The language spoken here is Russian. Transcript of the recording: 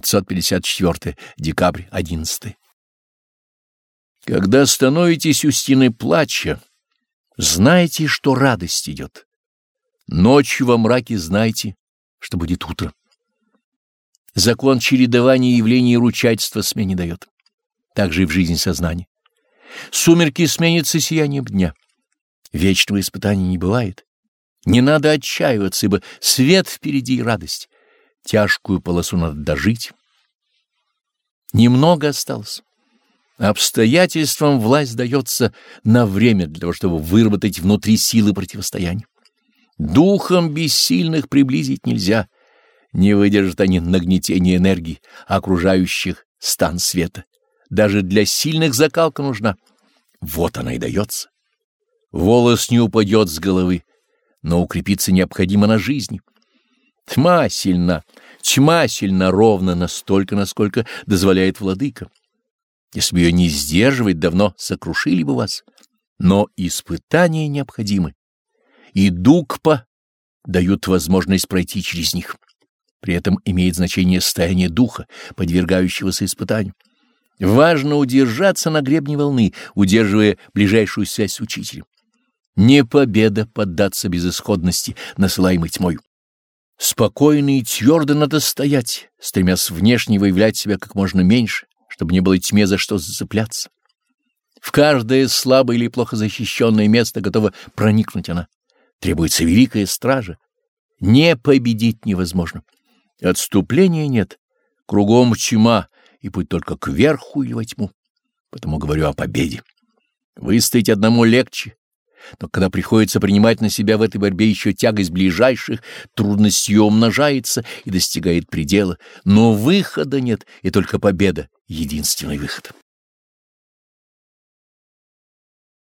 554 декабрь 11. Когда становитесь у стены плача, знайте, что радость идет. Ночью во мраке знайте, что будет утро. Закон чередования явлений и ручательства смене дает. Так же и в жизни сознания. Сумерки сменятся сиянием дня. Вечного испытания не бывает. Не надо отчаиваться, ибо свет впереди и радость. Тяжкую полосу надо дожить. Немного осталось. Обстоятельствам власть дается на время для того, чтобы выработать внутри силы противостояния. Духом бессильных приблизить нельзя. Не выдержат они нагнетения энергии, окружающих стан света. Даже для сильных закалка нужна. Вот она и дается. Волос не упадет с головы, но укрепиться необходимо на жизни. Тьма сильна, тьма сильна ровно настолько, насколько дозволяет владыка. Если бы ее не сдерживать, давно сокрушили бы вас. Но испытания необходимы, и дугпа дают возможность пройти через них. При этом имеет значение состояние духа, подвергающегося испытанию. Важно удержаться на гребне волны, удерживая ближайшую связь с учителем. Не победа поддаться безысходности, насылаемой тьмой. Спокойно и твердо надо стоять, стремясь внешне выявлять себя как можно меньше, чтобы не было тьме за что зацепляться. В каждое слабое или плохо защищенное место готова проникнуть она. Требуется великая стража. Не победить невозможно. Отступления нет. Кругом тьма, и путь только кверху или во тьму. Потому говорю о победе. Выстоять одному легче, но когда приходится принимать на себя в этой борьбе еще тягость ближайших, трудность ее умножается и достигает предела, но выхода нет, и только победа — единственный выход.